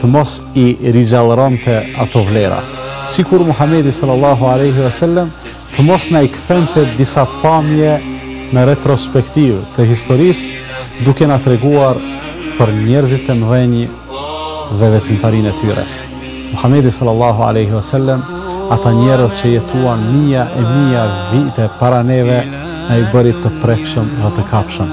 të mos i rigjallëronte ato vlera, sikur Muhamedi sallallahu alejhi ve sellem të mos na i kthente disa pamje në retrospektivë të historisë, duke na treguar për njerëzit e mëdhenj dhe veprimtarinë e tyre. Muhamedi sallallahu alejhi ve sellem ata njerëz që jetuan mija e mija vite para neve, na i bëri të prekshëm dhe të kapshëm.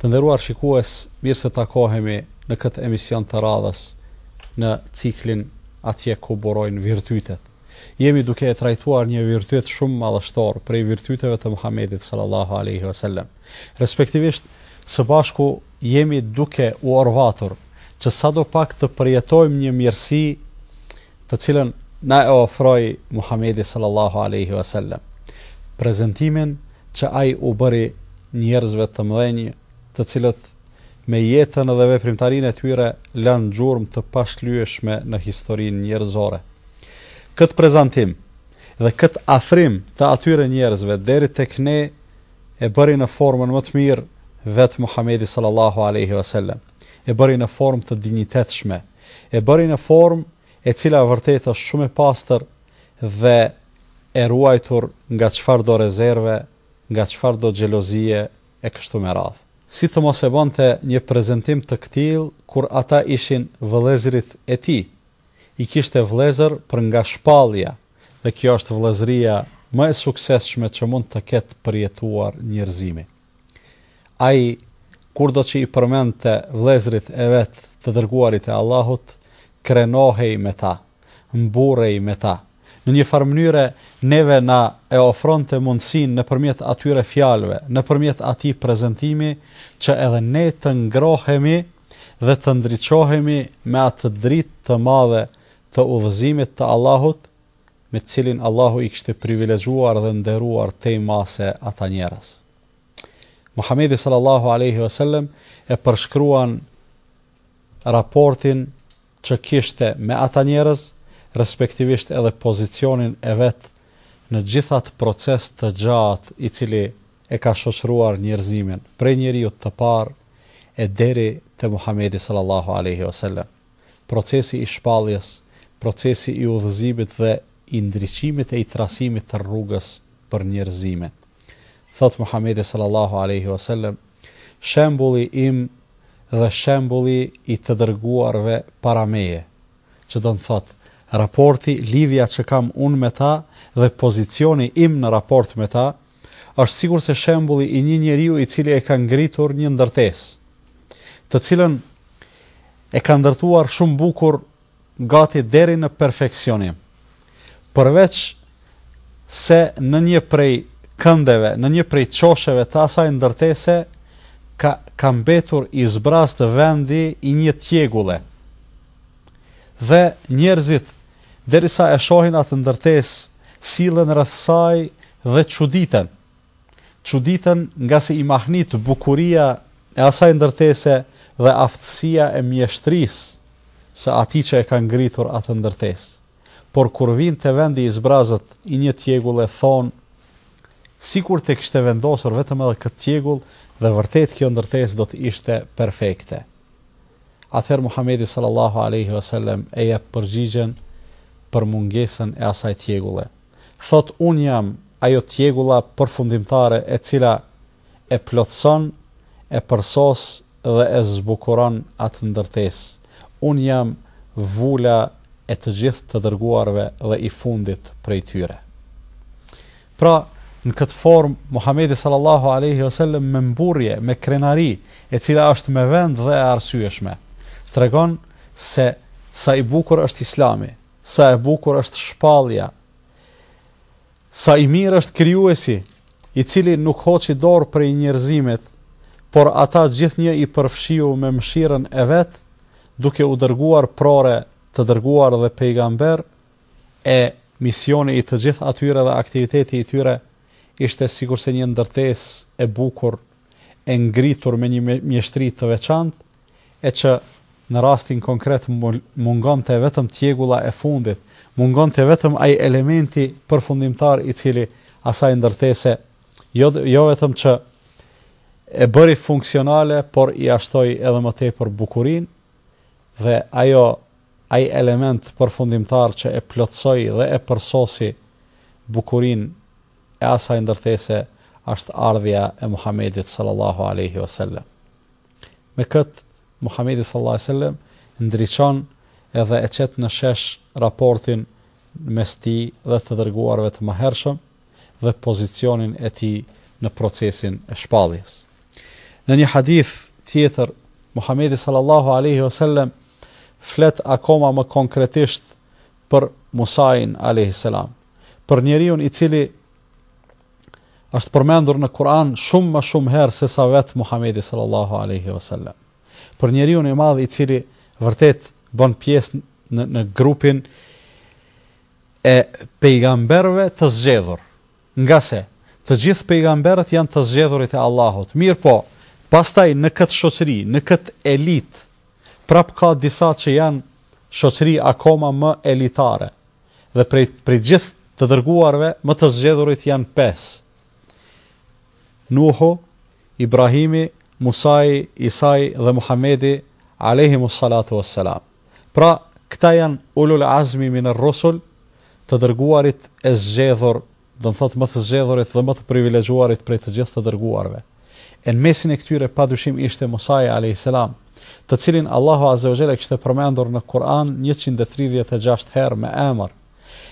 Të nderuar shikues, mirë se takohemi në këtë emision të radhës në ciklin Atje ku burojnë virtytet. Jemi duke e trajtuar një virtyt shumë madhështor prej virtyteve të Muhamedit sallallahu alaihi wasallam. Respektivisht, së bashku jemi duke u orvatur që sado pak të përjetojmë një mirësi të cilën na e ofroi Muhamedi sallallahu alejhi ve sellem, prezentimin që ai u bëri njerëzve të mëdhenj, të cilët me jetën dhe veprimtarinë e tyre lanë gjurmë të pashlyeshme në historinë njerëzore. Këtë prezantim dhe këtë afrim të atyre njerëzve deri tek ne e bëri në formën më të mirë vetë Muhamedi sallallahu alejhi ve sellem. E bëri në formë të dinjitetshme, E bëri në formë e cila vërtet është shumë e pastër dhe e ruajtur nga çfarëdo rezerve, nga çfarëdo xhelozie e kështu me radhë. Si të mos e bënte një prezentim të këtillë kur ata ishin vëllezërit e tij? I kishte vëllezër për nga shpallja dhe kjo është vëllezëria më e suksesshme që mund të ketë përjetuar njerëzimi. Ai, kurdo që i përmendte vëllezërit e vet të Dërguarit e Allahut, krenohej me ta, mburrej me ta. Në një farë mënyre, neve na e ofronte mundësinë nëpërmjet atyre fjalëve, nëpërmjet atij prezentimi, që edhe ne të ngrohemi dhe të ndriçohemi me atë dritë të madhe të udhëzimit të Allahut, me të cilin Allahu i kishte privilegjuar dhe nderuar tej mase ata njerëz. Muhamedi sallallahu alaihi wasallam e përshkruan raportin që kishte me ata njerëz, respektivisht edhe pozicionin e vet në gjithë atë proces të gjatë i cili e ka shoqëruar njerëzimin, prej njeriut të parë e deri te Muhamedi sallallahu alaihi wasallam. procesi i shpalljes, procesi i udhëzimit dhe i ndriçimit e i trasimit të rrugës për njerëzimin. Thotë Muhamedi sallallahu alejhi ue selem, Shembulli im dhe shembulli i të dërguarve para meje, që do të thotë, raporti, lidhja që kam unë me ta dhe pozicioni im në raport me ta, është sikurse shembulli i një njeriu i cili e ka ngritur një ndërtesë, të cilën e ka ndërtuar shumë bukur gati deri në perfeksionim. Përveç se në një prej këndeve, në një prej çosheve të asaj ndërtese ka ka mbetur i zbrazët vendi i një tjegulle. Dhe njerëzit Derisa e shohin atë ndërtesë, sillen rreth saj dhe çuditen. Çuditen ngase i mahnit bukuria e asaj ndërtese dhe aftësia e mjeshtërisë së atij që e ka ngritur atë ndërtesë. Por kur vijnë te vendi i zbrazët i një tjegulle thonë, Sikur të kishte vendosur vetëm edhe këtë tjegull dhe vërtet kjo ndërtesë do të ishte perfekte. Atëherë Muhamedi sallallahu alejhi ve sellem e jep përgjigjen për mungesën e asaj tjegulle. Thotë unë jam ajo tjegulla përfundimtare e cila e plotëson, e përsos dhe e zbukuron atë ndërtesë. Unë jam vula e të gjithë të dërguarve dhe i fundit prej tyre. Pra, në këtë formë, Muhamedi sallallahu alejhi ve sellem me mburrje, me krenari, e cila është me vend dhe e arsyeshme, tregon se sa i bukur është Islami, sa e bukur është shpallja, sa i mirë është krijuesi, i cili nuk hoqi dorë prej njerëzimit, por ata gjithnjë i përfshiu me mëshirën e vet, duke u dërguar prore të dërguar dhe pejgamberë, e misioni i të gjithë atyre dhe aktiviteti i tyre ishte sikurse një ndërtesë e bukur e ngritur me një mjeshtri të veçantë e që në rastin konkret mungonte vetëm tjegulla e fundit, mungonte vetëm ai elementi përfundimtar i cili asaj ndërtese jo, jo vetëm që e bëri funksionale, por ia shtoi edhe më tepër bukurinë dhe ajo Ai element përfundimtar që e plotësoi dhe e përsosi bukurinë e asaj ndërtese është ardhja e Muhamedit sallallahu alejhi ve sellem. Me këtë, Muhamedi sallallahu alejhi ve sellem ndriçon edhe e qet në shesh raportin mes tij dhe të dërguarve të mëhershëm, dhe pozicionin e tij në procesin e shpalljes. Në një hadith tjetër, Muhamedi sallallahu alaihi wasallam flet akoma më konkretisht për Musain alaihi salam, për njeriun i cili është përmendur në Kur'an shumë më shumë herë sesa vetë Muhamedi sallallahu alaihi wasallam. Për njeriun e madh i cili vërtet bën pjesë në, në grupin e pejgamberëve të zgjedhur, ngase të gjithë pejgamberët janë të zgjedhurit e Allahut. Mirëpo, pastaj në këtë shoqëri, në këtë elitë, prap ka disa që janë shoqëri akoma më elitare. Dhe prej prej gjithë të dërguarve, më të zgjedhurit janë pesë. Nuhu, Ibrahimi, Musai, Isai dhe Muhamedi alayhim assalatu wassalam. Pra, këta janë ulul azmi min er rusul, të dërguarit e zgjedhur, do të thotë më të zgjedhurit dhe më të privilegjuarit prej të gjithë të dërguarve. E në mesin e këtyre padyshim ishte Musai alayhis salam, të cilin Allahu azza wa jalla e kishte përmendur në Kur'an njëqind e tridhjetë e gjashtë herë me emër.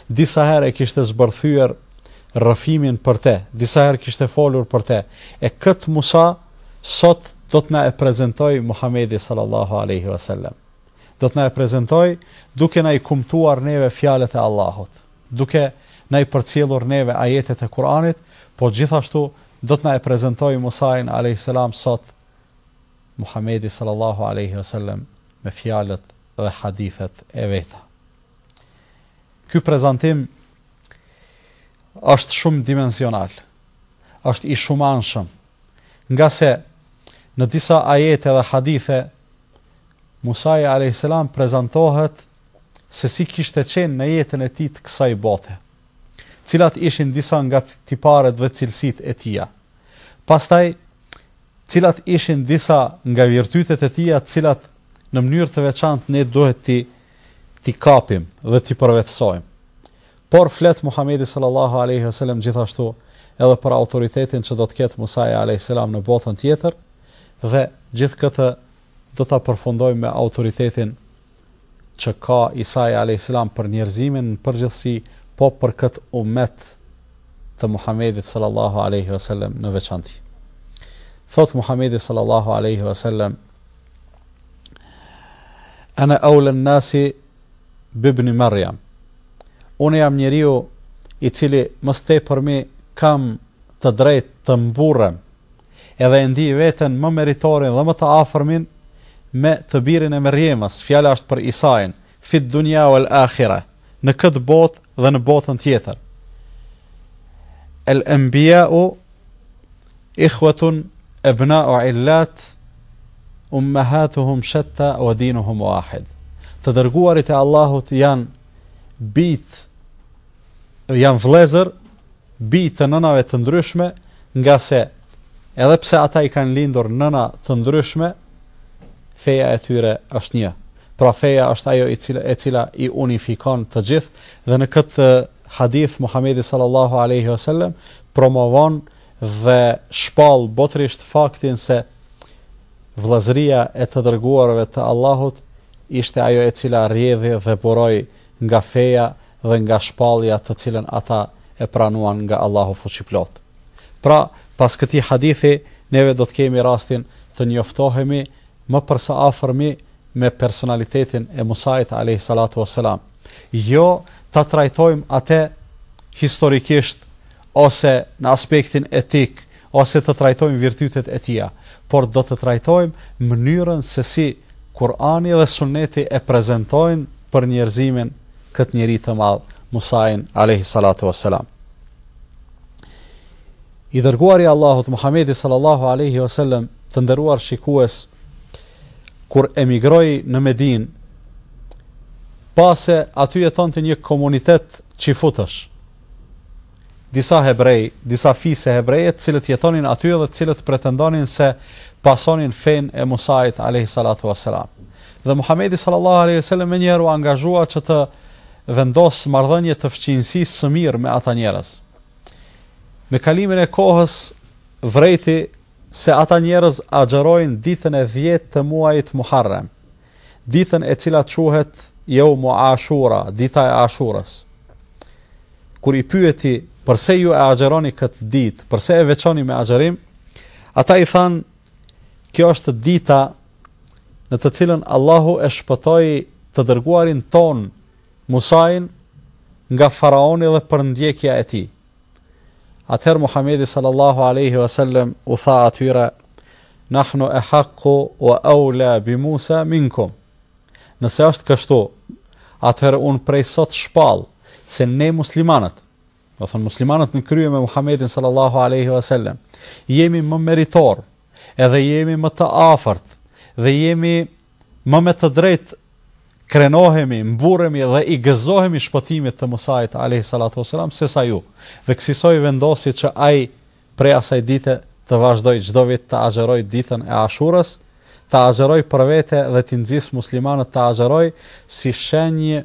Disa herë e kishte zbërthyer rrëfimin për te, disa herë kishte folur për te, e këtë Musa sot do të na e prezentojë Muhamedi sallallahu alaihi wasallam. Do të na e prezentojë duke na i kumtuar neve fjalët e Allahut, duke na i përcjellur neve ajetet e Kur'anit, po gjithashtu do të na e prezentojë Musain alaihi salam sot Muhamedi sallallahu alaihi wasallam me fjalët dhe hadithet e veta. Ky prezantim është shumëdimensional, është i shumanshëm, ngase në disa ajete dhe hadithe, Musai a.s. prezantohet se si kishte qenë në jetën e tij të kësaj bote, cilat ishin disa nga tiparet dhe cilësitë e tija. Pastaj, cilat ishin disa nga virtytet e tija, të cilat në mënyrë të veçantë ne duhet t'i t'i kapim dhe t'i përvetësojmë. Por flet Muhamedi sallallahu alejhi ve sellem gjithashtu edhe për autoritetin që do të ketë Musai alejhi selam në botën tjetër dhe gjithë këtë do ta përfundojmë me autoritetin që ka Isai alejhi selam për njerëzimin në përgjithësi, po për këtë umet të Muhamedit sallallahu alejhi ve sellem në veçanti. Thotë Muhamedi sallallahu alejhi ve sellem Ana awla an-nasi bi ibni Maryam. Unë jam njeriu i cili më së tepërmi kam të drejtë të mburrem. Edhe e ndij veten më meritorin dhe më të afërmin me të birin e Merjemes. Fjala është për Isain. Fid dunja wal ahira, në këtë botë dhe në botën tjetër. El enbijau ikhwatun ebna'u illat ummahatuhum shatta wa dinuhum wahid. Të dërguarit e Allahut janë bij janë vëllezër bij të nënave të ndryshme, ngase edhe pse ata i kanë lindur nëna të ndryshme, feja e tyre është një. Pra feja është ajo e cila i unifikon të gjithë dhe në këtë hadith Muhamedi sallallahu alaihi wasallam promovon dhe shpall botërisht faktin se vëllazëria e të dërguarëve të Allahut ishte ajo e cila rrjedhi dhe buroi nga feja dhe nga shpallja të cilën ata e pranuan nga Allahu fuqiplot. Pra, pas këtij hadithi neve do të kemi rastin të njoftohemi Më për së afërmi me personalitetin e Musait alejhi salatu ue selam. Jo ta trajtojmë atë historikisht ose në aspektin etik ose të trajtojmë virtytet e tija, por do të trajtojmë mënyrën se si Kur'ani dhe Sunneti e prezentojnë për njerëzimin këtë njeri të madh, Musain alejhi salatu ue selam. I dërguari i Allahut Muhamedi sallallahu alejhi o sellem, të nderuar shikues, kur emigroi në Medinë, pa se aty jetonte një komunitet çifutësh. Disa hebrej, disa fise hebreje, të cilët jetonin aty dhe të cilët pretendonin se pasonin fenë e Musait alayhi salatu wasalam. Dhe Muhamedi sallallahu alaihi wasallam menjëherë u angazhua që të vendosë marrëdhënie të fqinjësisë së mirë me ata njerëz. Me kalimin e kohës vrejti se ata njerëz agjërojnë ditën e 10 të muajit Muharrem, ditën e cila quhet Yawm Ashura, dita e Ashurës. Kur i pyeti përse ju e agjëroni këtë ditë, përse e veçoni me agjërim, ata i thanë kjo është dita në të cilën Allahu e shpëtoi të dërguarin tonë Musain nga faraoni dhe përndjekja e tij. Atëherë Muhamedi sallallahu alejhi ve sellem u tha atyre: Nahnu ehaqqu wa aula bi Musa minkum. Nëse është kështu, atëherë unë prej sot shpall se ne muslimanët do thon muslimanët në krye me Muhammedin sallallahu aleyhi vësallem, jemi më meritorë, edhe jemi më të afërt, dhe jemi më me të drejtë krenohemi, mburremi dhe i gëzohemi shpëtimit të Musait aleyhi sallatu vësallam, se sa ju, dhe kësisoj vendosi që ai prej asaj dite të vazhdojë çdo vit ta agjërojë ditën e Ashurës, ta agjërojë për vete dhe t'i nxisë muslimanët ta agjërojë si shenjë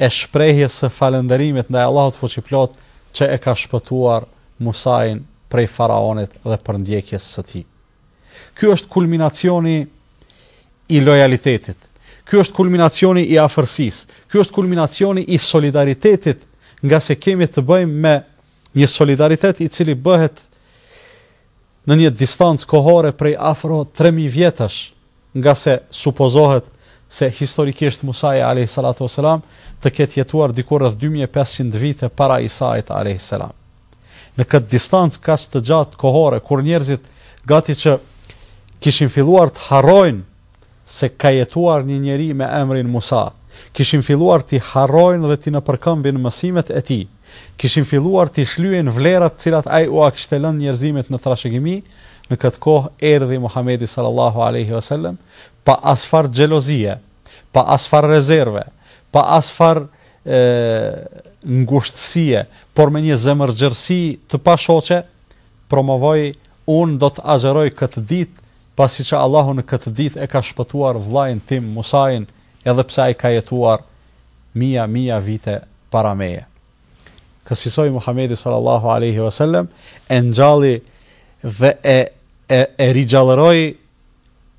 e shprehjes së falënderimit ndaj Allahut fuqiplot që e ka shpëtuar Musain prej faraonit dhe përndjekjes së tij. Ky është kulminacioni i lojalitetit. Ky është kulminacioni i afërsisë. Ky është kulminacioni i solidaritetit, ngase kemi të bëjmë me Një solidaritet i cili bëhet në një distancë kohore prej afro tre mijë vjetësh, ngase supozohet se historikisht Musai alejhi salatu ue selam të ketë jetuar diku rreth dy mijë e pesëqind vite para Isait alejhi selam. Në këtë distancë kaq të gjatë kohore kur njerëzit gati që kishin filluar të harrojnë se ka jetuar një njeri me emrin Musa. Kishin filluar t'i harrojnë dhe t'i nëpërkëmbin mësimet e tij. Kishin filluar t'i shlyejnë vlerat të cilat ai ua kishte lënë njerëzimit në trashëgimi, në këtë kohë erdhi Muhamedi sallallahu alejhi ve selem pa asfarë xhelozie, pa asfarë rezerve, pa asfarë ngushtësie, por me një zemërgjerësi të pashoqe, promovoi unë do të agjëroj këtë ditë pasi që Allahu në këtë ditë e ka shpëtuar vllain tim Musain edhe pse ai ka jetuar mija mija vite para meje kësisoj Muhamedi sallallahu alaihi wasallam e ngjalli dhe e e e rigjallëroi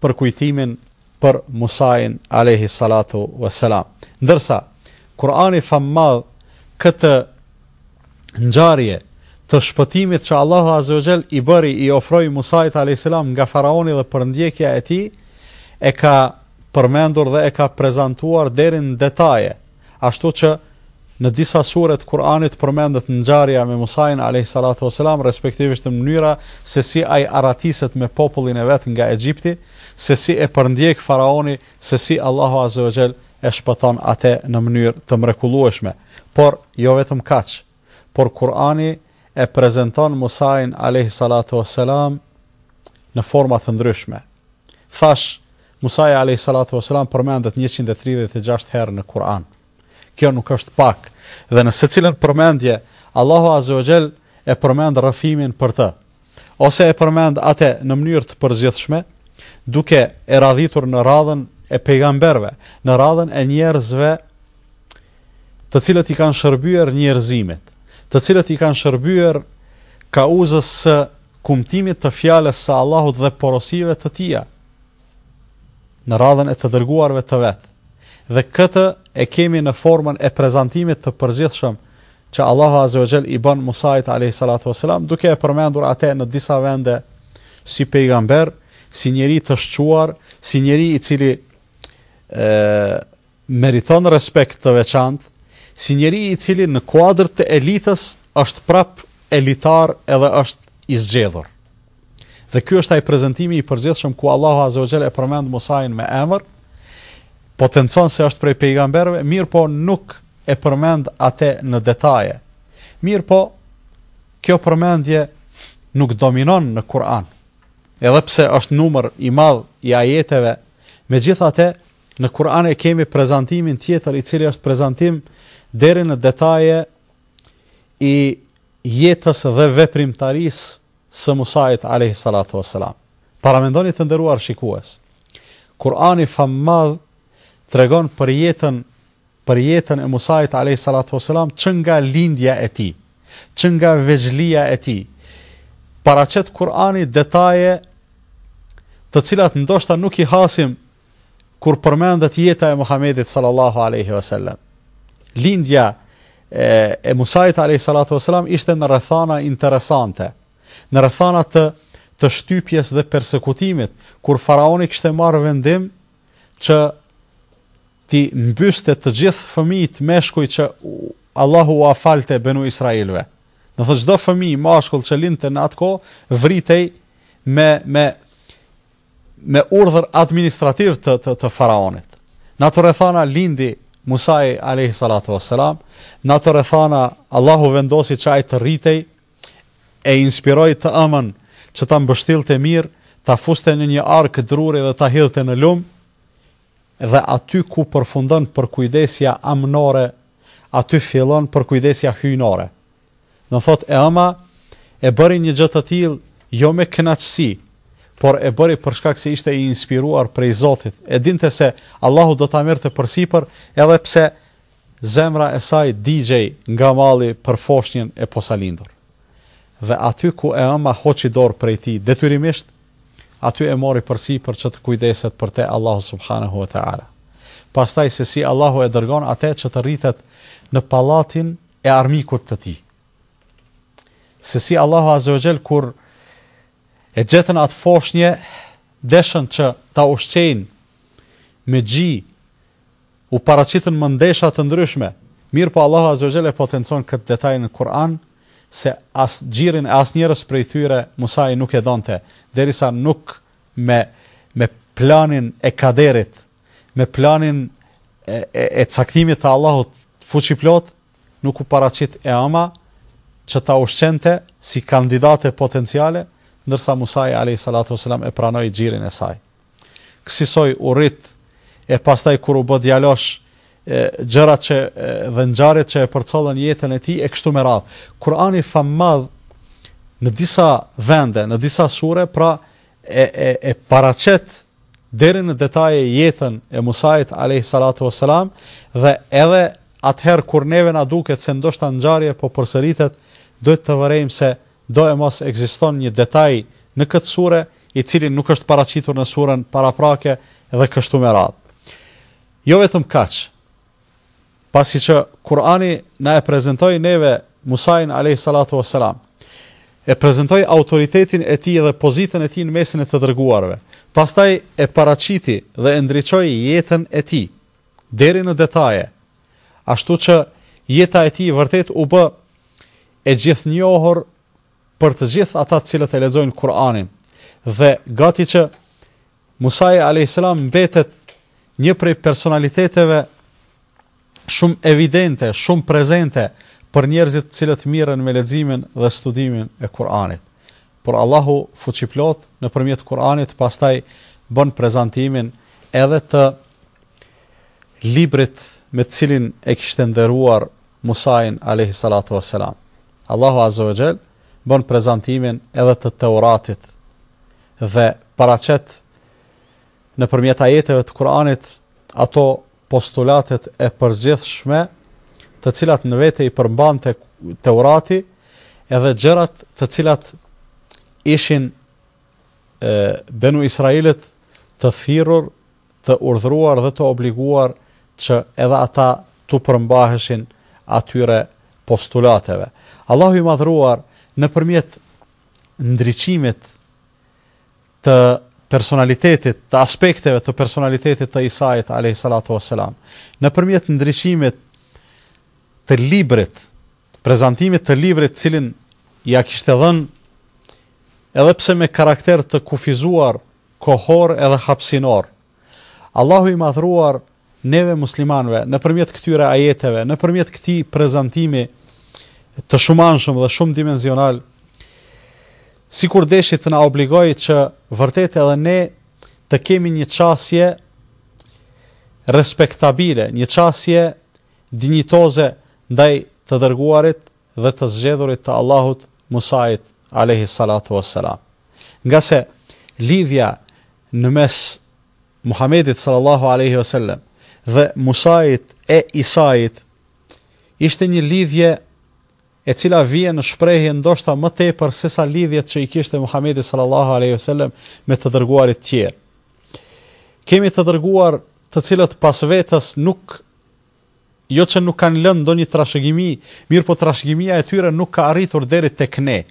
përkujtimin për Musain alejhi salatu wa salam. Ndërsa Kur'ani famëmadh këtë ngjarje të shpëtimit që Allahu Azza wa Jall i bëri i ofroi Musait alayhis salam nga faraoni dhe përndjekja e tij e ka përmendur dhe e ka prezantuar deri në detaje Ashtu që në disa sure të Kur'anit përmendet ngjarja me Musain alayhis salatu wasalam, respektivisht mënyra se si ai arratiset me popullin e vet nga Egjipti, se si e përndjek faraoni, se si Allahu azza wa jall e shpëton atë në mënyrë të mrekullueshme. Por jo vetëm kaq. por Kur'ani e prezanton Musain alejhi salatu ue selam në forma të ndryshme. Thashë, Musai alejhi salatu ue selam përmendet njëqind e tridhjetë e gjashtë herë në Kur'an. Kjo nuk është pak, dhe në secilën përmendje Allahu azza wa jall e përmend rrëfimin për të. ose e përmend ate në mënyrë të përgjithshme, duke e radhitur në radhën e pejgamberëve, në radhën e njerëzve të cilët i kanë shërbyer njerëzimit, të cilët i kanë shërbyer kauzës së kumtimit të fjalës së Allahut dhe porosive të tija, në radhën e të dërguarve të vet. Dhe këtë e kemi në formën e prezantimit të përgjithshëm që Allahu Azze ue Xhel i bën Musait Alejhi Salatu Veselam, duke e përmendur ate në disa vende si pejgamber, si njeri të shquar, si njeri i cili e, meriton respekt të veçantë, si njeri i cili në kuadër të elitës është prap elitar edhe është i zgjedhur. Dhe ky është ai prezantimi i përgjithshëm ku Allahu Azza wa Jall e përmend Musain me emër, potencon se është prej pejgamberëve, mirëpo nuk e përmend atë në detaje. Mirëpo, kjo përmendje nuk dominon në Kur'an. Edhe pse është numër i madh i ajeteve, megjithatë në Kur'an e kemi prezantimin tjetër i cili është prezantim deri në detaje i jetës dhe veprimtarisë së Musait alejhi salatu ue selam. Paramendoni të nderuar shikues. Kurani famëmadh tregon për jetën për jetën e Musait alejhi salatu ue selam që nga lindja e tij, që nga vegjëlia e tij. Paraqet Kurani detaje të cilat ndoshta nuk i hasim kur përmendet jeta e Muhamedit sallallahu alaihi wasallam. Lindja e, e Musait alaihi salatu wasallam ishte në rrethana interesante, në rrethana të të shtypjes dhe persekutimit, kur faraoni kishte marrë vendim që t'i mbyste të gjithë fëmijët meshkuj që Allahu ua falte benu Israelve. Dmth çdo fëmi mashkull që lindte në atë kohë, vritej me, me me urdhër administrativ të, të, të faraonit. Në ato rrethana lindi Musai alayhi salatu wassalam, në ato rrethana Allahu vendosi që ai të rritej e inspiroi të ëmën që ta mbështillte mirë, ta fuste në një arkë druri dhe ta hidhte në lum dhe aty ku përfundon përkujdesja amnore, aty fillon përkujdesja hyjnore. Domethënë e ëma, e bëri një gjë të tillë jo me kënaqësi, por e bëri për shkak se ishte i inspiruar prej Zotit. E dinte se Allahu do ta merrte përsipër, edhe pse zemra e saj digjej nga malli për foshnjën e posalindur. Dhe aty ku e ëma hoqi dorë prej tij detyrimisht, aty e mori përsipër që të kujdeset për te Allahu subhanahu wa taala. Pastaj se si Allahu e dërgon atë që të rritet në pallatin e armikut të tij. Se si Allahu Azza wa Jall kur e gjetën atë foshnje, deshën që ta ushqejnë me gji, u paraqitën mëndesha të ndryshme, mirëpo Allahu Azza wa Jall e potencon këtë detaj në Kur'an, se as gjirin e asnjërës prej tyre Musai nuk e donte, derisa nuk me, me planin e kaderit, Me planin e, e, e caktimit të Allahut fuqiplotë, nuk u paraqit e ëma që ta ushqente si kandidate potenciale, ndërsa Musai alayhi salatu wasalam e pranoi gjirin e saj. Kësisoj u rrit e pastaj kur u bë djalosh gjërat që dhe ngjarjet që e përcollën jetën e tij e kështu me radhë. Kurani famëmadh në disa vende, në disa sure, pra e e e paraqet deri në detaje jetën e Musait alayhi salatu wasalam dhe edhe atëherë kur neve na duket se ndoshta ngjarja po përsëritet, duhet të vërejmë se doemos ekziston një detaj në këtë sure i cili nuk është paraqitur në surën paraprake dhe kështu me radhë. Jo vetëm kaq, pasi që Kurani na e prezantoi neve Musain alayhi salatu wassalam. E prezantoi autoritetin e tij dhe pozitën e tij në mesin e të dërguarve. Pastaj e paraqiti dhe e ndriçoi jetën e tij deri në detaje. Ashtu që jeta e tij vërtet u bë e gjithënjohur për të gjithë ata të cilët e lexojnë Kur'anin dhe gati që Musai alayhis salam mbetet një prej personaliteteve shumë evidente, shumë prezente për njerëzit të cilët mirren me leximin dhe studimin e Kur'anit. Por Allahu fuqiplotë nëpërmjet Kur'anit pastaj bën prezantimin edhe të librit me të cilin e kishte nderuar Musain alayhi salatu wassalam. Allahu azza wa jall bën prezantimin edhe të Teuratit. dhe paraqet nëpërmjet ajeteve të Kur'anit ato postulatet e përgjithshme, të cilat në vete i përmbante Teurati, edhe gjërat të cilat ishin e, benu israilët të thirrur, të urdhëruar dhe të obliguar që edhe ata t'u përmbaheshin atyre postulateve. Allahu i madhëruar nëpërmjet ndriçimit të personalitetit, të aspekteve të personalitetit të Isait alayhi salatu wassalam. Nëpërmjet ndriçimit të librit, prezantimit të librit të cilin ia kishte dhënë edhe pse me karakter të kufizuar kohor edhe hapësinor, Allahu i Madhëruar neve muslimanëve nëpërmjet këtyre ajeteve, nëpërmjet këtij prezantimi të shumanshëm dhe shumëdimensional, sikur deshi të na obligojë që vërtet edhe ne të kemi një qasje respektabile, një qasje dinjitoze ndaj të dërguarit dhe të zgjedhurit të Allahut Musait alayhi salatu wassalam. Ngase lidhja në mes Muhamedit sallallahu alejhi ve sellem dhe Musait e Isait ishte një lidhje e cila vjen në shprehje ndoshta më tepër se sa lidhjet që i kishte Muhamedi sallallahu alaihi wasallam me të dërguarit tjerë. Kemi të dërguar të cilët pas vetës nuk jo që nuk kanë lënë ndonjë trashëgimi, mirëpo trashëgimia e tyre nuk ka arritur deri tek ne.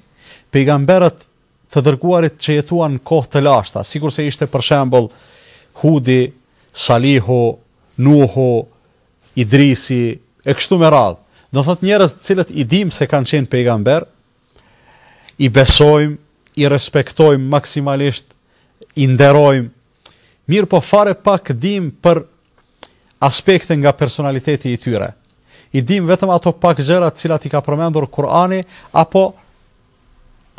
Pejgamberët të dërguarit që jetuan në kohë të lashta, sikurse ishte për shembull Hudi, Salihu, Nuhu, Idrisi e kështu me radhë. Do thot njerëz të cilët i dimë se kanë qenë pejgamber, i besojmë, i respektojmë maksimalisht, i nderojmë. Mirëpo fare pak dimë për aspekte nga personaliteti i tyre. I dimë vetëm ato pak gjëra të cilat i ka përmendur Kur'ani apo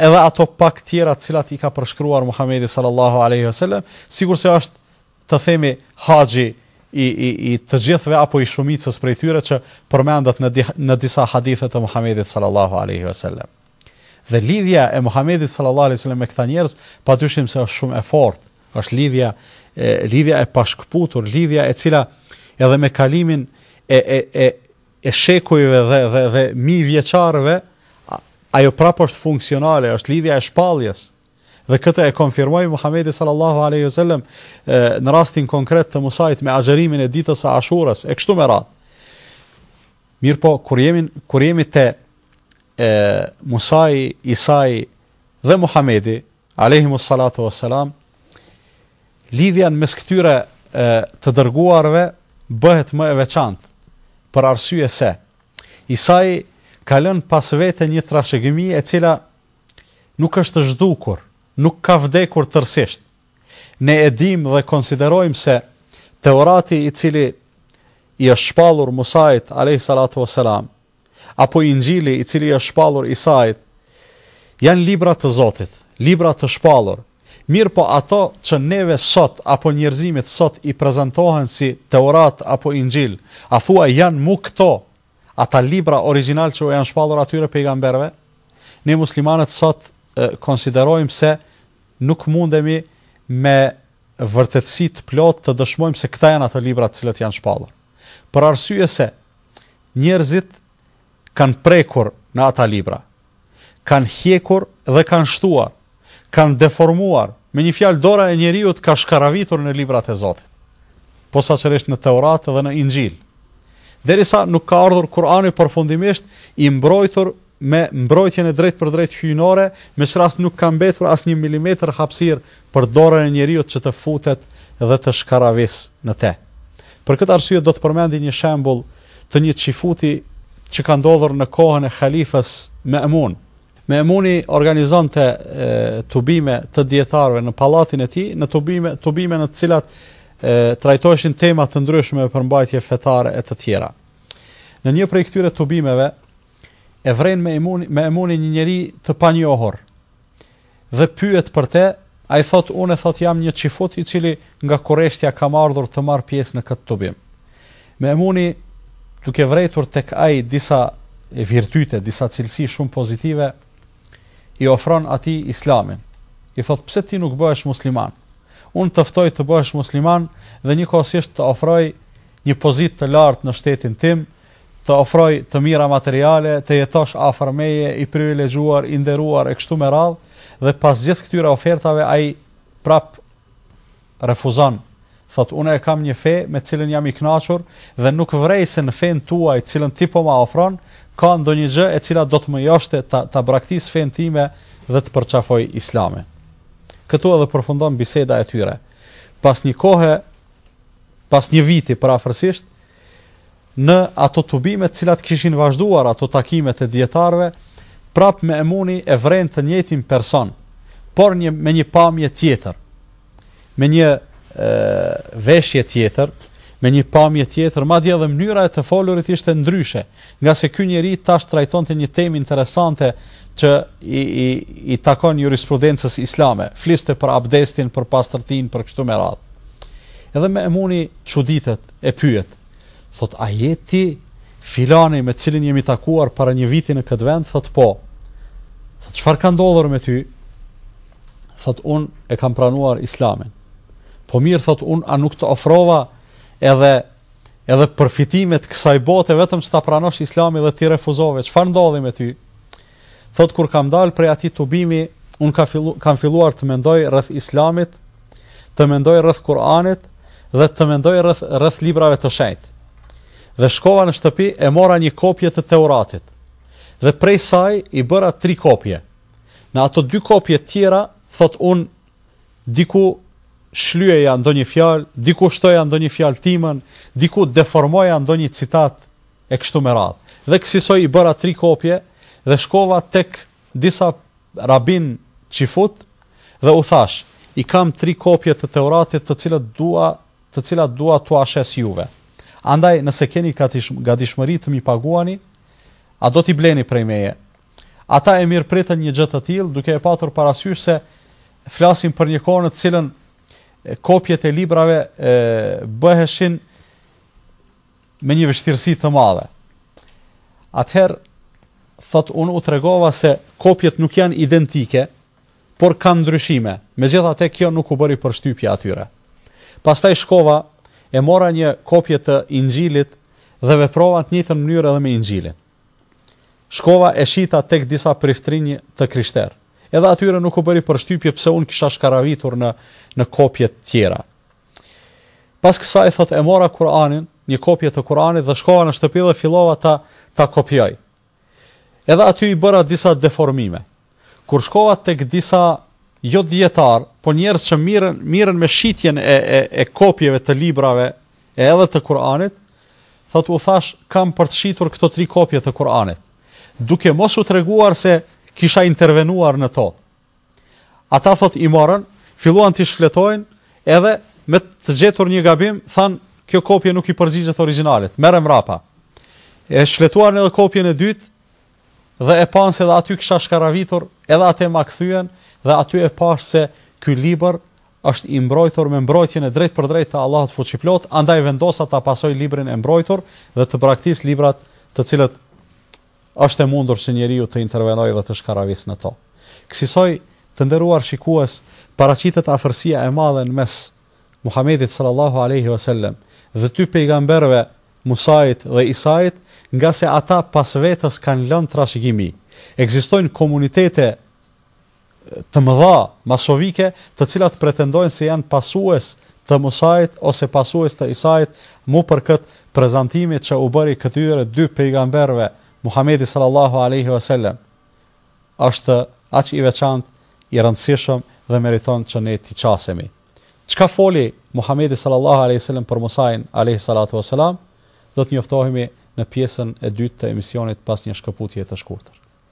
edhe ato pak tjera të cilat i ka përshkruar Muhamedi sallallahu alaihi wasallam, sikurse është të themi haxhi i i i të gjithëve apo i shumicës prej tyre që përmendet në di, në disa hadithe të Muhamedit sallallahu alaihi wasallam. Dhe lidhja e Muhamedit sallallahu alejhi ve sellem me këta njerëz, padyshim se është shumë e fortë. Është lidhja e lidhja e pashkëputur, lidhja e cila edhe me kalimin e e e e shekujve dhe dhe dhe mijëvjeçarëve ajo prapë është funksionale, është lidhja e shpalljes. Dhe këtë e konfirmoi Muhamedi sallallahu alaihi wasallam në rastin konkret të Musait me agjerimin e ditës së Ashurës, e kështu me radhë. Mirpo kur jemi kur jemi te e Musai, Isai dhe Muhamedi alaihimus salatu wassalam lidhja mes këtyre e, të dërguarve bëhet më e veçantë për arsye se Isai ka lënë pas vete një trashëgimi e cila nuk është zhdukur, nuk ka vdekur tërësisht. Ne e dimë dhe konsiderojmë se Teurati i cili i është shpallur Musait alayhi salatu wasalam apo Inxhili i cili i është shpallur Isait, janë libra të Zotit, libra të shpallur, mirëpo ato që neve sot apo njerëzimit sot i prezantohen si Teurat apo Inxhil, a thua janë mu këto ata libra origjinal që u janë shpallur atyre pejgamberëve? Ne muslimanët sot konsiderojmë se nuk mundemi me vërtetësi të plotë të dëshmojmë se këta janë ato libra të cilët janë shpallur. për arsye se njerëzit kanë prekur në ata libra, kanë hjekur dhe kanë shtuar, kanë deformuar, me një fjalë dora e njeriut ka shkaravitur në librat e Zotit, posaçërisht në Teurat dhe në Inxhil. Derisa nuk ka ardhur Kurani përfundimisht i mbrojtur me mbrojtjen e drejtpërdrejtë hyjnore, me ç'rast nuk ka mbetur as një milimetër hapësirë për dorën e njeriut që të futet dhe të shkaravisë në te. Për këtë arsye do të përmendi një shembull të një çifuti që ka ndodhur në kohën e Halifës Me'mun. Me'muni organizonte tubime të dijetarëve në pallatin e tij, në tubime, tubime në të cilat trajtoheshin tema të ndryshme me përmbajtje fetare e të tjera. Në një prej këtyre tubimeve e vren Me'muni Me'muni një njeri të panjohur dhe pyet për te ai thotë unë thotë jam një çifut i cili nga kureshtja kam ardhur të marr pjesë në këtë tubim Me'muni duke vërejtur tek ai disa virtyte disa cilësi shumë pozitive i ofron atij islamin i thotë pse ti nuk bëhesh musliman unë të ftoj të bëhesh musliman dhe njëkohësisht të ofroj një pozitë të lartë në shtetin tim të ofroj të mira materiale, të jetosh afër meje, i privilegjuar, i nderuar e kështu me radhë, dhe pas gjithë këtyre ofertave ai prap refuzon. Thotë unë e kam një fe me të cilën jam i kënaqur dhe nuk vrej se në fenë tuaj, të cilën ti po ma ofron, ka ndonjë gjë e cila do të më joshte ta ta braktis fenë time dhe të përqafoj Islamin. Këtu edhe përfundon biseda e tyre. Pas një kohe, pas një viti përafërsisht, Në ato tubime të cilat kishin vazhduar ato takime të dijetarëve, prapë Me'muni e vren të njëjtin person, por një me një pamje tjetër, me një e, veshje tjetër, me një pamje tjetër, madje edhe mënyra e të folurit ishte ndryshe, ngase ky njeri tash trajtonte një temë interesante që i, i, i takon jurisprudencës islame, fliste për abdestin, për pastërtinë, për kështu me radhë. Edhe Me'muni çuditet, E pyet, thotë a je ti filani me të cilin jemi takuar para një viti në këtë vend, thotë po. Thotë çfarë ka ndodhur me ty? Thotë unë e kam pranuar Islamin. Po mirë thotë unë a nuk të ofrova edhe edhe përfitime të kësaj bote vetëm ta pranosh Islamin dhe ti refuzove. Çfarë ndodhi me ty? Thotë kur kam dalë prej atij tubimi, unë ka fillu, kam filluar të mendoj rreth Islamit, të mendoj rreth Kur'anit dhe të mendoj rreth rreth librave të shenjtë. Dhe shkova në shtëpi e mora një kopje të Teuratit. Dhe prej saj i bëra tri kopje. Në ato dy kopje të tjera, thotë unë, diku shlyeja ndonjë fjalë, diku shtoja ndonjë fjalë timen, diku deformoja ndonjë citat. e kështu me radhë. Dhe kësisoj i bëra tri kopje dhe shkova tek disa rabinë çifutë dhe u thashë, I kam tri kopje të Teuratit të cilat dua, të cilat dua t'ua shes juve. Andaj, nëse keni gatishmëri të m'i paguani, a do t'i bleni prej meje? Ata e mirëpritën një gjë të tillë, duke e patur parasysh se flasim për një kohë në të cilën kopjet e librave e, bëheshin me një vështirësi të madhe. Atëherë thotë unë u tregova se kopjet nuk janë identike, por kanë ndryshime. Megjithatë kjo nuk u bëri përshtypje atyre. Pastaj shkova e mora një kopje të Inxhilit dhe veprova në të njëjtën mënyrë edhe me Inxhilin. Shkova e shita tek disa priftërinj të krishterë. Edhe atyre nuk u bëri përshtypje pse unë kisha shkaravitur në në kopje të tjera. Pas kësaj thotë e mora Kur'anin, një kopje të Kur'anit dhe shkova në shtëpi dhe fillova ta ta kopjoj. Edhe aty i bëra disa deformime. Kur shkova tek disa jo dijetarë, po njerëz që mirren mirren me shitjen e e e kopjeve të librave e edhe të Kur'anit, thotë u thashë kam për të shitur këto tri kopje të Kur'anit, duke mos u treguar se kisha intervenuar në to. Ata thotë i morën, filluan t'i shfletojnë edhe me të gjetur një gabim thanë kjo kopje nuk i përgjigjet origjinalit, merre mrapa. E shfletuan edhe kopjen e dytë dhe e panë se dhe aty kisha shkaravitur, edhe atë ma kthyen dhe aty e pashë se ky libër është i mbrojtur me mbrojtjen e drejtpërdrejtë të Allahut fuqiplotë, andaj vendosa ta pasoj librin e mbrojtur dhe të braktis librat të cilët është e mundur që njeriu të intervenojë dhe të shkaravisë në to. Kësisoj, të nderuar shikues, paraqitet afërsia e madhe në mes Muhamedit sallallahu alejhi ve sellem dhe dy pejgamberëve Musait dhe Isait, ngase ata pas vetes kanë lënë trashëgimi. Ekzistojnë komunitete të mëdha masovike të cilat pretendojnë se janë pasues të Musait ose pasues të Isait mu për këtë prezantimi që u bëri këtyre dy pejgamberëve Muhamedi sallallahu alejhi ve sellem është aq i veçantë i rëndësishëm dhe meriton që ne t'i qasemi çka foli Muhamedi sallallahu alejhi ve sellem për Musain alejhi salatu ve selam do të njoftohemi në pjesën e dytë të emisionit pas një shkëputje të shkurtër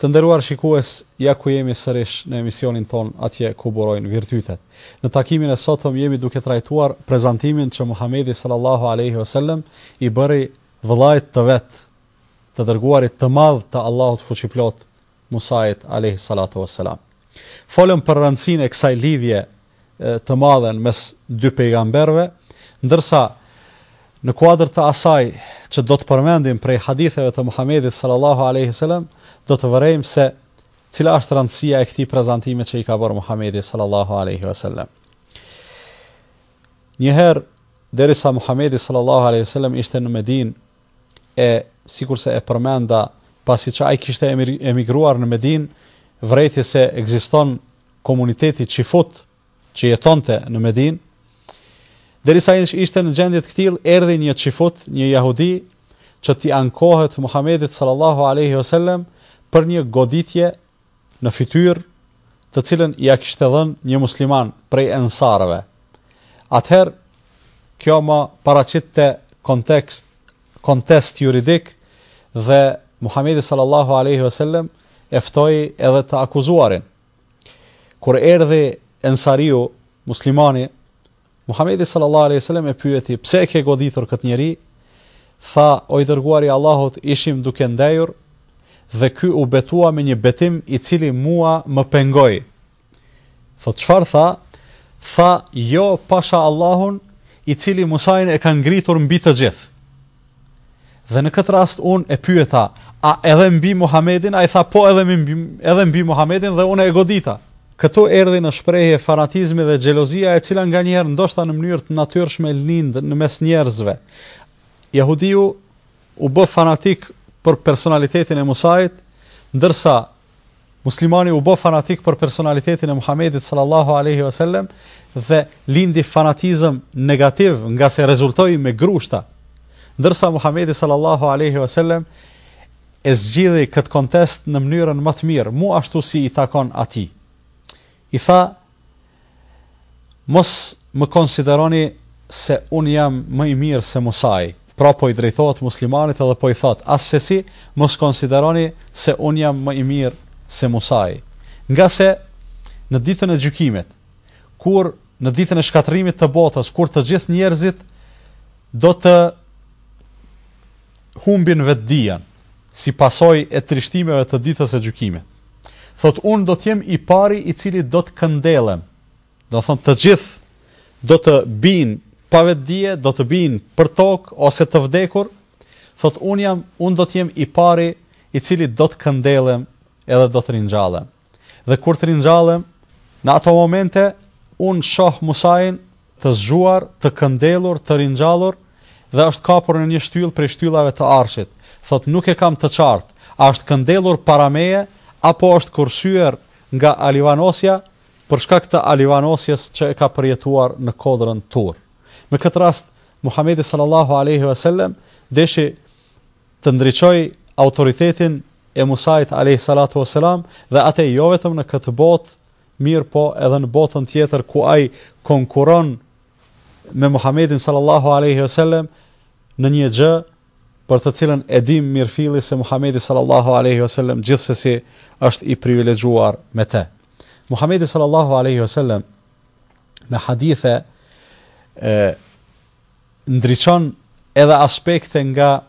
Të nderuar shikues, ja ku jemi sërish në emisionin tonë atje ku burojnë virtytet. Në takimin e sotëm jemi duke trajtuar prezantimin që Muhamedi sallallahu alaihi wasallam i bëri vëllait të vet, të dërguarit të madh të Allahut fuqiplotë, Musait, alejhi salatu ue selam. Folëm për rëndësinë e kësaj lidhje të madhe në mes dy pejgamberëve, ndërsa në kuadër të asaj që do të përmendim prej haditheve të Muhamedit sallallahu alaihi wasallam, do të vërejmë se cila është rëndësia e këtij prezantimi që i ka bërë Muhamedi sallallahu alaihi wasallam. Një herë derisa Muhamedi sallallahu alaihi wasallam ishte në Medinë, e sikurse e përmenda, pasi që ai kishte emigruar në Medinë, vërejti se ekziston komuniteti çifut që jetonte në Medinë. Derisa ishte në gjendje të këtillë, erdhi një çifut, një jehudi që t'i ankohet Muhamedit sallallahu alaihi wasallam për një goditje në fytyrë, të cilën ia kishte dhënë një musliman prej ensarëve. Atëherë kjo ma paraqitte kontekst kontest juridik dhe Muhamedi sallallahu alaihi wasallam e ftoi edhe të akuzuarin. Kur erdhi Ensariu, muslimani, Muhamedi sallallahu alejhi wasallam e pyeti, Pse e ke goditur këtë njeri? Tha, O i dërguari i Allahut, ishim duke ndejur dhe ky u betua me një betim i cili mua më pengoi. Thotë, çfarë tha? Tha, Jo, pasha Allahun, i cili Musain e ka ngritur mbi të gjithë. Dhe në këtë rast unë e pyeta, a edhe mbi Muhamedin, ai tha po edhe mbi edhe mbi Muhamedin dhe unë e godita. Këtu erdhi në shprehje fanatizmi dhe xhelozia e cila nganjëherë ndoshta në mënyrë të natyrshme lind në mes njerëzve. Jehudiu u bë fanatik për personalitetin e Musait, ndërsa Muslimani u bë fanatik për personalitetin e Muhamedit sallallahu alaihi wasallam dhe lindi fanatizëm negativ ngase rezultoi me grushta. Ndërsa Muhamedi sallallahu alaihi wasallam e zgjidhi këtë kontest në mënyrën më të mirë, mu ashtu si i takon atij. I tha, Mos më konsideroni se unë jam më i mirë se Musai. Pra po i drejtohet muslimanit edhe po i thotë, assesi mos konsideroni se unë jam më i mirë se Musai. Ngase në ditën e gjykimit, kur në ditën e shkatërrimit të botës, kur të gjithë njerëzit do të humbin vetëdijen si pasojë e trishtimeve të ditës së gjykimit. Thotë unë do të jem i pari i cili do të këndellem. Domethënë të gjithë do të bijnë pa vetëdije, do të bijnë për tokë ose të vdekur. Thotë unë jam, unë do të jem i pari i cili do të këndellem edhe do të ringjallem. Dhe kur të ringjallem, në ato momente, unë shoh Musain të zgjuar, të këndellur, të ringjallur, dhe është kapur në një shtyllë prej shtyllave të Arshit. Thotë, nuk e kam të qartë, a është këndellur para meje, apo është kursyer nga alivanosja, për shkak të alivanosjes që e ka përjetuar në kodrën Tur. Në këtë rast, Muhamedi sallallahu alejhi ve sellem deshi të ndriçojë autoritetin e Musait alayhi salatu wasalam dhe atë jo vetëm në këtë botë, mirëpo edhe në botën tjetër ku ai konkuron me Muhamedin sallallahu alaihi wasallam në një gjë për të cilën e dim mirëfilli se Muhamedi sallallahu alaihi wasallam gjithsesi është i privilegjuar me të. Muhamedi sallallahu alaihi wasallam në hadithe e ndriçon edhe aspekte nga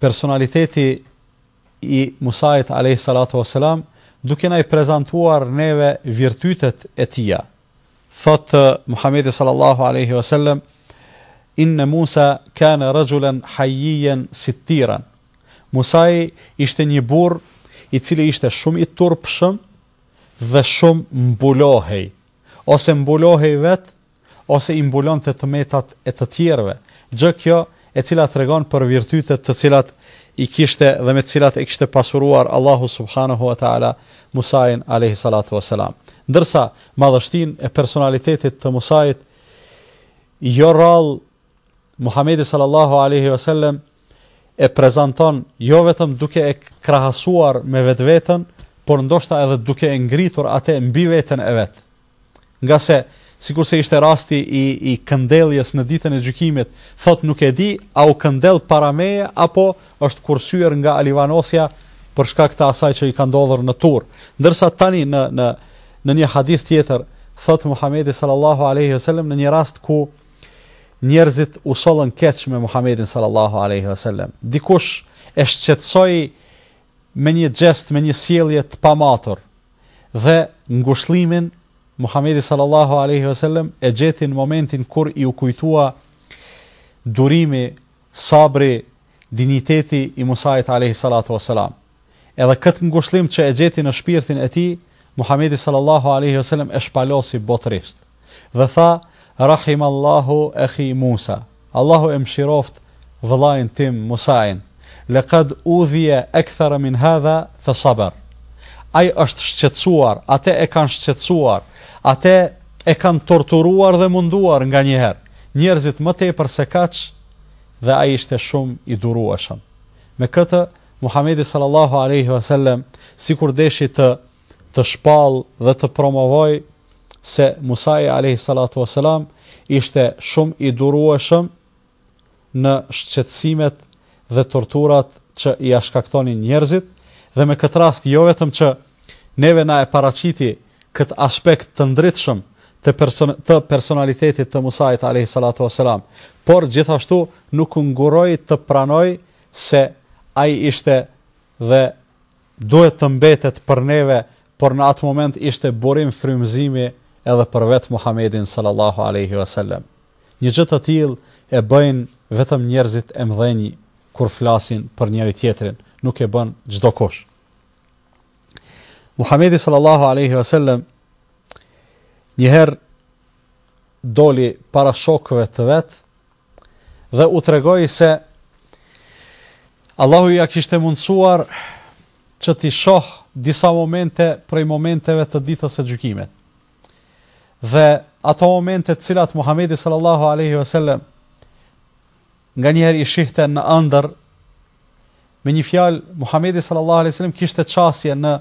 personaliteti i Musait alayhi salatu wasalam duke na i prezantuar neve virtytet e tija. Thotë Muhamedi sallallahu alaihi wasallam Inna Musa kana rajulan hayiyan sittiran. Musai ishte një burrë i cili ishte shumë i turpshëm dhe shumë mbulohej ose mbulohej vetë ose i mbulonte të metat e të tjerëve, gjë kjo e cila tregon për virtytet të cilat i kishte dhe me të cilat e kishte pasuruar Allahu subhanehu ue teala Musain alejhi salatu ue selam. Ndërsa, madhështinë e personalitetit të Musait, jo rrallë Muhamedi sallallahu alaihi wasallam e prezanton jo vetëm duke e krahasuar me vetveten, por ndoshta edhe duke e ngritur atë mbi veten e vet. Ngase, sikurse ishte rasti i i këndelljes në ditën e gjykimit, thotë nuk e di a u këndell para meje apo është kursyer nga alivanosja për shkak të asaj që i ka ndodhur në Tur. Ndërsa tani në në në një hadith tjetër thotë Muhamedi sallallahu alaihi wasallam në një rast ku njerëzit u sollën keq me Muhamedin sallallahu alaihi wasallam. Dikush e shqetësoi me një gjest, me një sjellje të pamatur. Dhe ngushëllimin Muhamedi sallallahu alaihi wasallam e gjeti në momentin kur iu kujtua durimi, sabri, dinjiteti i Musait alaihi salatu wasalam. Edhe këtë ngushëllim që e gjeti në shpirtin e tij, Muhamedi sallallahu alaihi wasallam e shpalosi botërisht. dhe tha, Rahimallahu ehi Musa, Allahu e mëshiroftë vëllain tim Musain, Lekad udhije ekthara min hadha fe saber, Ai është shqetësuar, atë e kanë shqetësuar, atë e kanë torturuar dhe munduar nganjëherë, njerëzit më tepër se kaq dhe ai ishte shumë i durueshëm. Me këtë Muhamedi sallallahu alaihi wasallam sikur deshi të të shpall dhe të promovoj se Musai alejhi salatu ves selam ishte shumë i durueshëm në shqetësimet dhe torturat që ia shkaktonin njerëzit dhe me këtë rast jo vetëm që neve na e paraqiti këtë aspekt të ndritshëm të, person, të personalitetit të Musait alejhi salatu ves selam, por gjithashtu nuk ngurroi të pranojë se ai ishte dhe duhet të mbetet për neve, por në atë moment ishte burim frymëzimi edhe për vetë Muhammedin sallallahu alaihi wasallam. Një gjë të tillë e bëjnë vetëm njerëzit e mëdhenj kur flasin për njëri tjetrin, nuk e bën çdo kush. Muhammedi sallallahu alaihi wasallam një herë doli para shokëve të vet dhe u tregoi se Allahu ia kishte mundësuar që t'i shoh disa momente prej momenteve të ditës së gjykimit. Dhe ato momente të cilat Muhamedi sallallahu alaihi wasallam nganjëherë i shihte në andër me një fjalë Muhamedi sallallahu alaihi wasallam kishte çasje në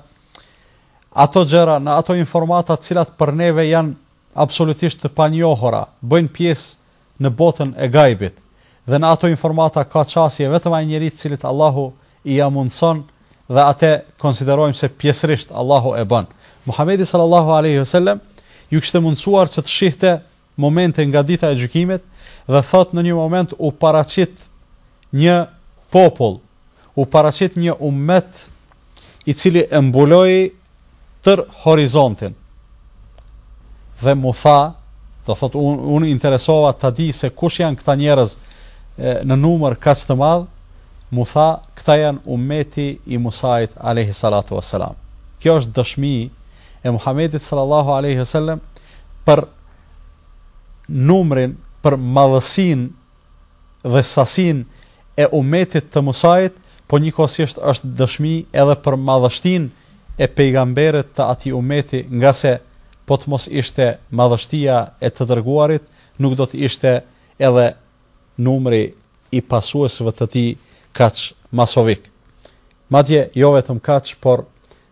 ato gjëra, në ato informata të cilat për neve janë absolutisht të panjohura, bëjnë pjesë në botën e gajbit, dhe në ato informata ka qasje vetëm ai njeri të cilit Allahu ia mundëson dhe ate konsiderojmë se pjesërisht Allahu e bën. Muhamedit sallallahu alaihi wasallam iu kishte mundësuar që të shihte momente nga dita e gjykimit dhe thot në një moment u paraqit një popull u paraqit një ummet i cili e mbuloi tërë horizontin. Dhe m'u tha, do thot un, un interesova ta di se kush janë këta njerëz në numër kaq të madh, m'u tha, këta janë ummeti i Musait alayhi salatu wassalam. Kjo është dëshmi e Muhamedit sallallahu alaihi wasallam për numrin, për madhësinë dhe sasinë e umetit të Musait, po njëkohësisht është dëshmi edhe për madhështinë e pejgamberit të atij umeti, ngase po të mos ishte madhështia e të dërguarit, nuk do të ishte edhe numri i pasuesve të tij kaq masovik. Madje jo vetëm kaq, por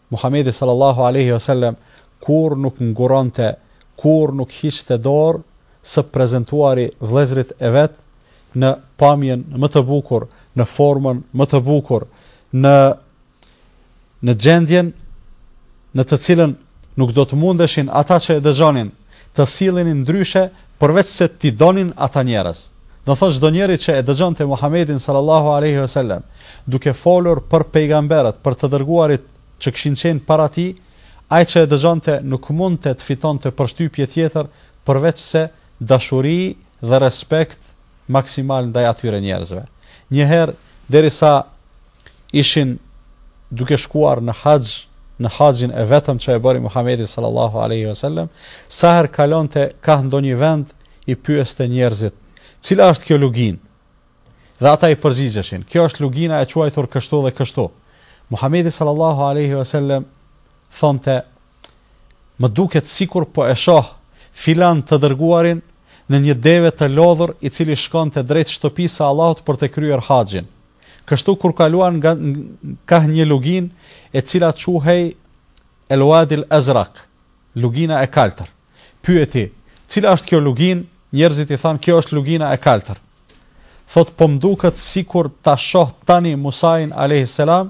Muhamedi sallallahu alejhi ue sellem kurrë nuk ngurronte, kurrë nuk hiqte dorë së prezentuari vëllezërit e vet në pamjen më të bukur, në formën më të bukur, në në gjendjen në të cilën nuk do të mundeshin ata që e dëgjonin të silleshin ndryshe përveç se t'i donin ata njerëz. Do thotë çdo njeri që e dëgjonte Muhamedin sallallahu alejhi ve selem duke folur për pejgamberët, për të dërguarit që kishin qenë para tij, ai që e dëgjonte nuk mundte të fitonte përshtypje tjetër përveç se dashuri dhe respekt maksimal ndaj atyre njerëzve. Njëherë, derisa ishin duke shkuar në haxh, në haxhin e vetëm që e bëri Muhamedi sallallahu alaihi wasallam, sa herë kalonte kah ndonjë vend i pyeste njerëzit, cila është kjo luginë? Dhe ata i përgjigjeshin, kjo është lugina e quajtur kështu dhe kështu. Muhamedi sallallahu alaihi wasallam thonte më duket sikur po e shoh filan të dërguarin në një deve të lodhur i cili shkonte drejt shtëpisë së Allahut për të kryer haxhin. Kështu kur kaluan nga kah një luginë e cila quhej El Uadi El Ezrak, Lugina e Kaltër. Pyeti, Cila është kjo luginë? Njerëzit i thanë, Kjo është Lugina e Kaltër. Thotë, Po më duket sikur ta shoh tani Musain alejhi selam,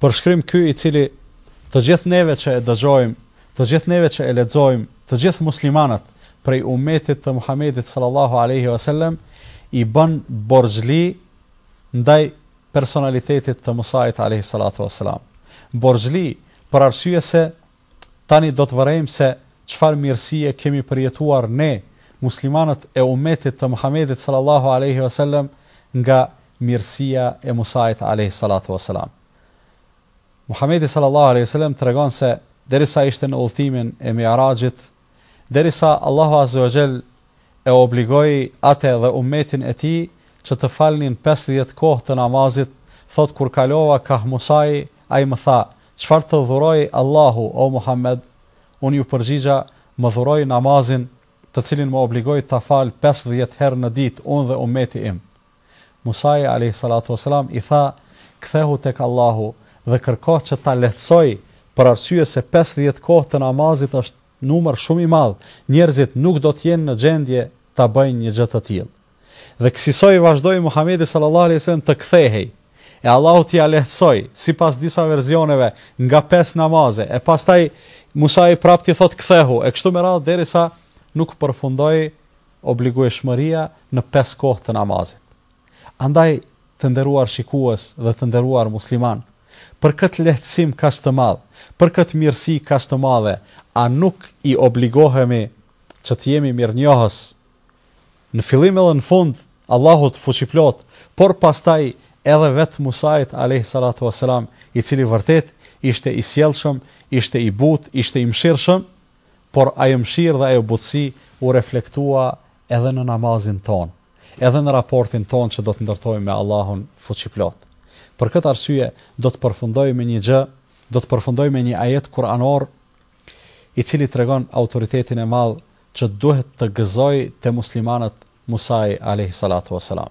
Përshkrim ky i cili të gjithë neve që e dëgjojmë, të gjithë neve që e lexojmë, të gjithë muslimanët prej ummetit të Muhamedit sallallahu alaihi wasallam i bën borxhli ndaj personalitetit të Musait alaihi salatu wasalam. Borxhli për arsye se Tani do të vërejmë se çfarë mirësie kemi përjetuar ne, muslimanët e ummetit të Muhamedit sallallahu alejhi ve sellem nga mirësia e Musait alejhi salatu ve selam. Muhamedi sallallahu alejhi ve sellem tregon se derisa ishte në udhëtimin e Mi'raxhit, derisa Allahu Azze wa Xhell e obligoi ate dhe ummetin e tij që të falnin pesëdhjetë kohë të namazit, thotë kur kalova kah Musai, ai më tha, Çfarë të dhuroi Allahu, o Muhammed? Unë iu përgjigja, Më dhuroi namazin, të cilin më obligoi ta fal pesëdhjetë herë në ditë, unë dhe ummeti im. Musai, alejhi salatu ue selam, i tha, Kthehu tek Allahu dhe kërko që ta lehtësojë, për arsye se pesëdhjetë kohë të namazit është numër shumë i madh, njerëzit nuk do të jenë në gjendje ta bëjnë një gjë të tillë. Dhe kësisoj vazhdoi Muhamedi sallallahu alejhi ue selem të kthehej, e Allahu t'ia lehtësojë, sipas disa versioneve, nga pesë namaze, e pastaj Musai prapë t'i thotë kthehu, e kështu me radhë derisa nuk përfundoi obligueshmëria në pesë kohë të namazit. Andaj, të nderuar shikues dhe të nderuar muslimanë, për këtë lehtësim kaq të madh, për këtë mirësi kaq të madhe, a nuk i obligohemi që të jemi mirënjohës në fillim edhe në fund Allahut Fuqiplotë, por pastaj edhe vetë Musait alayhi salatu wasalam, i cili vërtet ishte i sjellshëm, ishte i butë, ishte i mëshirshëm, por ajo mëshirë dhe ajo butësi u reflektua edhe në namazin tonë, edhe në raportin tonë që do të ndërtojmë me Allahun Fuqiplotë. Për këtë arsye, do të përfundoj me një gjë, do të përfundoj me një ajet kuranor, i cili tregon autoritetin e madh që duhet të gëzojë te muslimanët Musai alayhi salatu wassalam.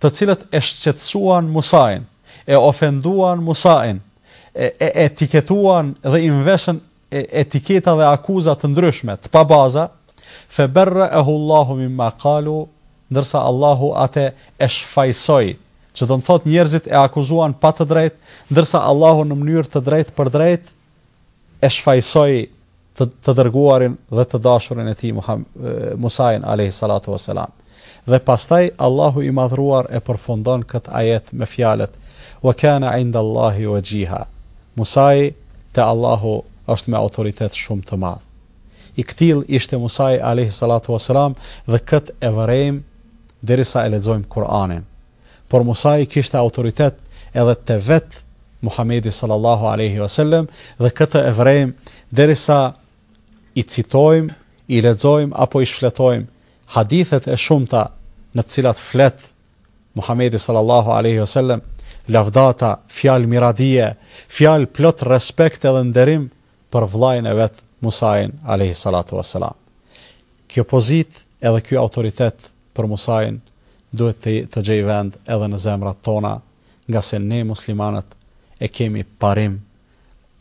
të cilët e shqetësuan Musain, e ofenduan Musain, e e etiketuan dhe i mveshën etiketa dhe akuza të ndryshme, të pabaza, Feberra'ehu Allahu mimma qalu, ndërsa Allahu ate e shfajësoi, që do të thotë njerëzit e akuzuan pa të drejtë, ndërsa Allahu në mënyrë të drejtpërdrejtë, e shfajësoi të, të dërguarin dhe të dashurin e tij Musain alayhi salatu wasalam. Dhe pastaj Allahu i madhruar e përfundon këtë ajet me fjalët: "Wa kana 'inda Allahi wajiha." Musai te Allahu është me autoritet shumë të madh. I këtillë ishte Musai alayhi salatu wasalam dhe këtë e vërejmë derisa e lexojmë Kur'anin. por Musai kishte autoritet edhe te vetë Muhamedi sallallahu alejhi ve sellem dhe këtë e vrejmë derisa i citojmë, i lexojmë apo i shfletojmë hadithet e shumta në të cilat flet Muhamedi sallallahu alaihi wasallam lavdata, fjalë miradie, fjalë plot respekt edhe nderim për vëllain e vet Musain alejhi salatu ue selam. Kjo pozitë edhe ky autoritet për Musain duhet të të gjejë vend edhe në zemrat tona ngase ne muslimanët e kemi parim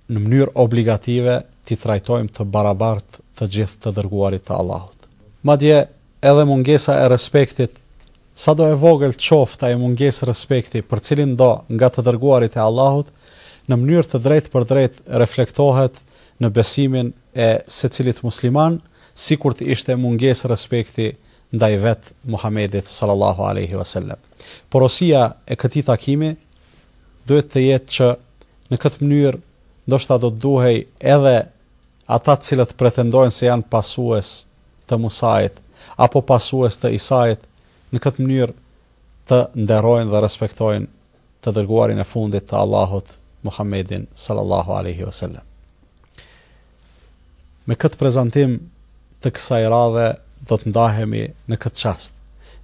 në mënyrë obligative t'i trajtojmë të barabartë të gjithë të dërguarit e Allahut. Madje edhe mungesa e respektit Sado e vogël qoftë ajo mungesë respekti për cilindo nga të dërguarit e Allahut, në mënyrë të drejtpërdrejtë reflektohet në besimin e secilit musliman, sikur të ishte mungesë respekti ndaj vetë Muhamedit sallallahu alejhi ve sellem. Porosia e këtij takimi duhet të jetë që në këtë mënyrë ndoshta do të duhej edhe Ata të cilët pretendojnë se janë pasues të Musait apo pasues të Isait në këtë mënyrë të nderojnë dhe respektojnë të Dërguarin e fundit të Allahut, Muhammedin, sallallahu alejhi ve sellem. Me këtë prezantim të kësaj radhe do të ndahemi në këtë çast.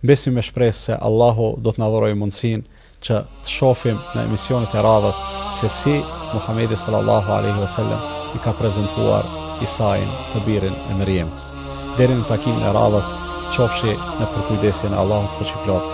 Mbesim me shpresë se Allahu do të na dhurojë mundësinë që të shohim në emisionet e radhës se si Muhamedi sallallahu alaihi wasallam i ka prezantuar Isain të birin e Mërjemës. Deri në takimin e radhës, qofshi në përkujdesjen e Allahut fuqiplot.